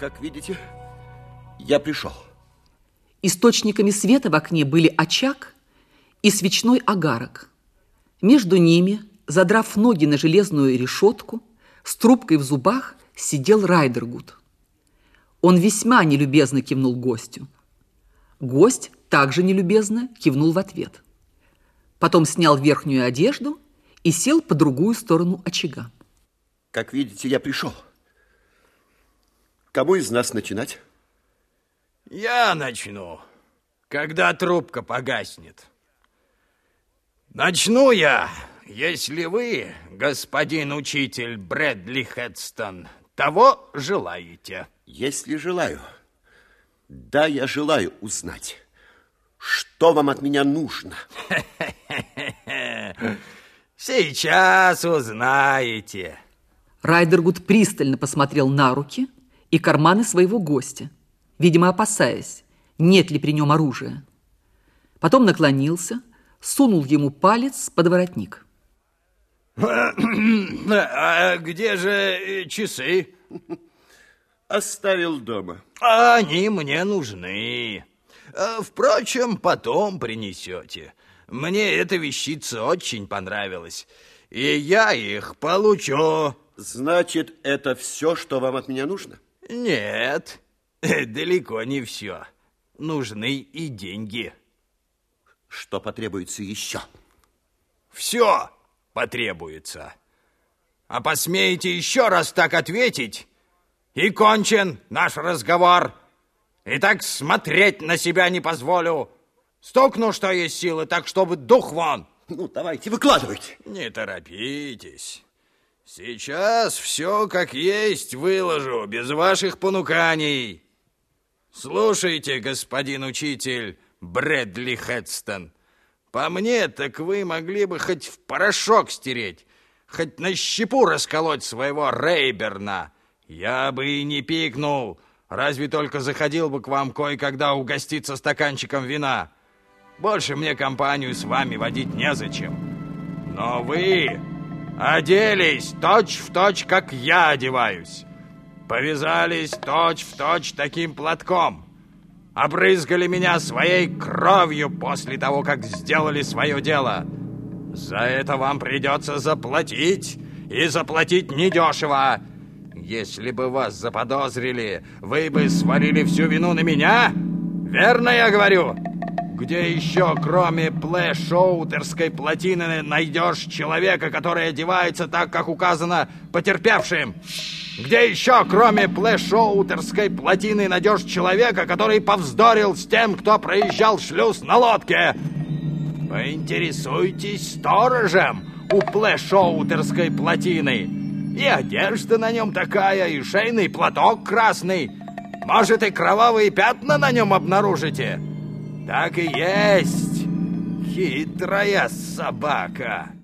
Как видите, я пришел. Источниками света в окне были очаг и свечной огарок. Между ними, задрав ноги на железную решетку, с трубкой в зубах сидел Райдергуд. Он весьма нелюбезно кивнул гостю. Гость также нелюбезно кивнул в ответ. Потом снял верхнюю одежду и сел по другую сторону очага. Как видите, я пришел. Кому из нас начинать? Я начну, когда трубка погаснет. Начну я, если вы, господин учитель Брэдли Хедстон, того желаете. Если желаю. Да, я желаю узнать, что вам от меня нужно. Сейчас узнаете. Райдергуд пристально посмотрел на руки и карманы своего гостя видимо, опасаясь, нет ли при нем оружия. Потом наклонился, сунул ему палец под воротник. А где же э, часы? Оставил дома. Они мне нужны. А, впрочем, потом принесете. Мне эта вещица очень понравилась, и я их получу. Значит, это все, что вам от меня нужно? Нет, Далеко не все. Нужны и деньги. Что потребуется еще? Все потребуется. А посмеете еще раз так ответить, и кончен наш разговор. И так смотреть на себя не позволю. Стукну, что есть силы, так чтобы дух вон. Ну, давайте, выкладывайте. Не торопитесь. Сейчас все как есть выложу, без ваших понуканий. Слушайте, господин учитель Брэдли Хедстон, по мне, так вы могли бы хоть в порошок стереть, хоть на щепу расколоть своего Рейберна. Я бы и не пикнул, разве только заходил бы к вам кое-когда угоститься стаканчиком вина. Больше мне компанию с вами водить незачем. Но вы оделись точь-в-точь, точь, как я одеваюсь. Повязались точь-в-точь точь таким платком. Обрызгали меня своей кровью после того, как сделали свое дело. За это вам придется заплатить, и заплатить недешево. Если бы вас заподозрили, вы бы свалили всю вину на меня? Верно я говорю? Где еще, кроме плэш-шоутерской плотины, найдешь человека, который одевается так, как указано потерпевшим? Где еще, кроме плэш-шоутерской плотины, найдешь человека, который повздорил с тем, кто проезжал шлюз на лодке? Поинтересуйтесь сторожем у плэш-шоутерской плотины. И одежда на нем такая, и шейный платок красный. Может, и кровавые пятна на нем обнаружите?» Так и есть. Хитрая собака.